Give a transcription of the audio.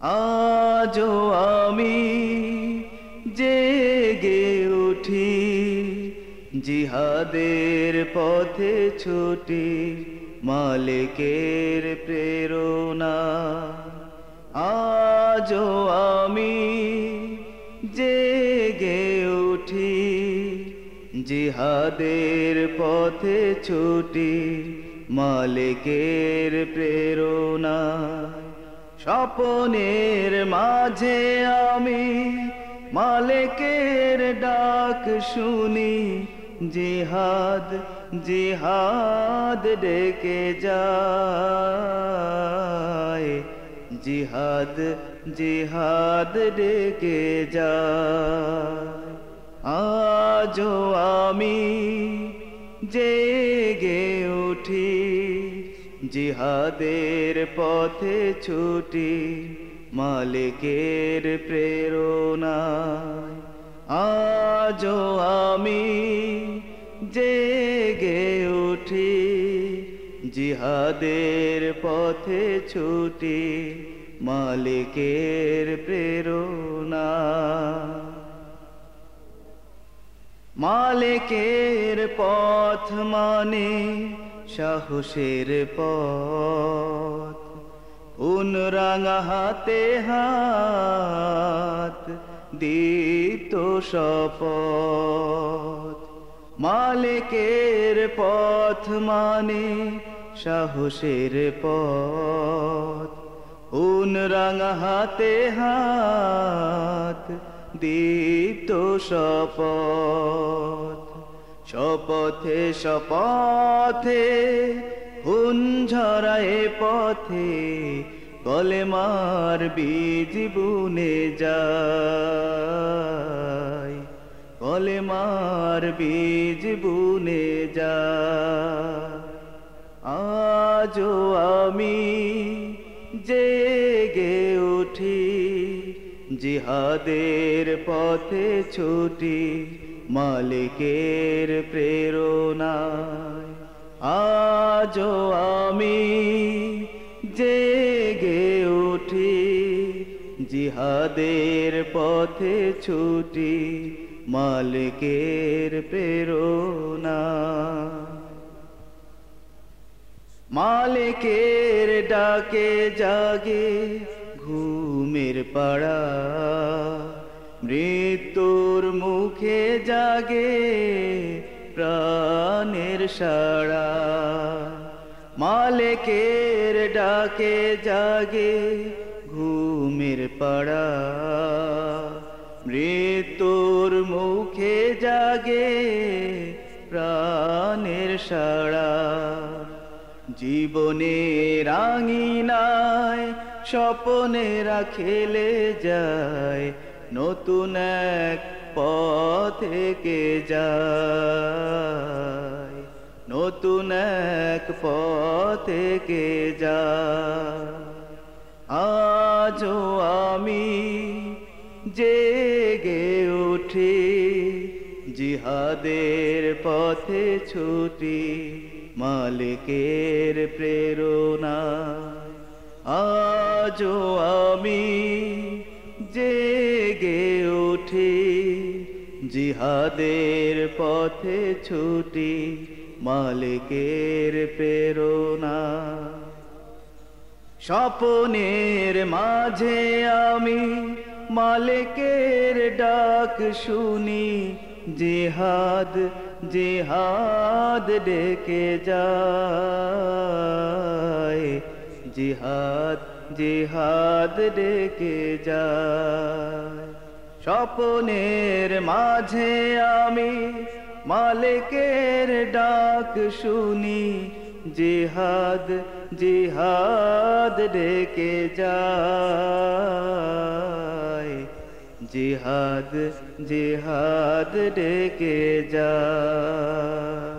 আজও আমি জেগে উঠি, জিহাদের পথে ছুটি মালিকের প্রেরণা। আজও আমি জেগে উঠি, জিহাদের পথে ছুটি মালিকের প্রেরণা। স্বপনের মাঝে আমি মালিকের ডাক শুনি, জিহাদ জিহাদ ডেকে যায়। জিহাদ জিহাদ ডেকে যায়। আজও আমি জেগে উঠি। জিহাদের পথে ছুটি মালিকের প্রেরণায়। আজও আমি জেগে উঠি জিহাদের পথে ছুটি মালিকের প্রেরণা মালিকের পথ মানে সাহসের পথ। পুনরাঙা হাতে হাত দীপ্ত শপথ। মালিকের পথ মানে সাহসের পথ। পুনরাঙা হাতে হাত দীপ্ত শপথ। শপথে শপথে হুন ঝরায় পথে কলেমার বীজ বুনে যায়। কলেমার বীজ বুনে যায়। আজও আমি জেগে উঠি, জিহাদের পথে ছুটি মালিকের প্রেরণায় আজও আমি জেগে উঠি, জিহাদের পথে ছুটি মালিকের প্রেরণা। মালিকের ডাকে জাগে ঘুমের পাড়া। মৃত্যুর মুখে জাগে প্রাণের সাড়া। মালিকের ডাকে জাগে ঘুমের পাড়া। মৃত্যুর মুখে জাগে প্রাণের সাড়া। জীবনে রাঙিনায় স্বপনেরা খেলে যায় নতুন এক পথেকে যায়? নতুন এক পথেকে যায়? আজও আমি জেগে উঠি, জিহাদের পথে ছুটি মালিকের প্রেরণা আজও আমি জিহাদের পথে ছুটি মালিকের প্রেরণা। স্বপনের মাঝে আমি মালিকের ডাক শুনি, জিহাদ জিহাদ ডেকে যায়। জিহাদ জিহাদ ডেকে যায়। স্বপনের মাঝে আমি মালিকের ডাক শুনি জিহাদ জিহাদ ডেকে যায়। জিহাদ জিহাদ ডেকে যায়।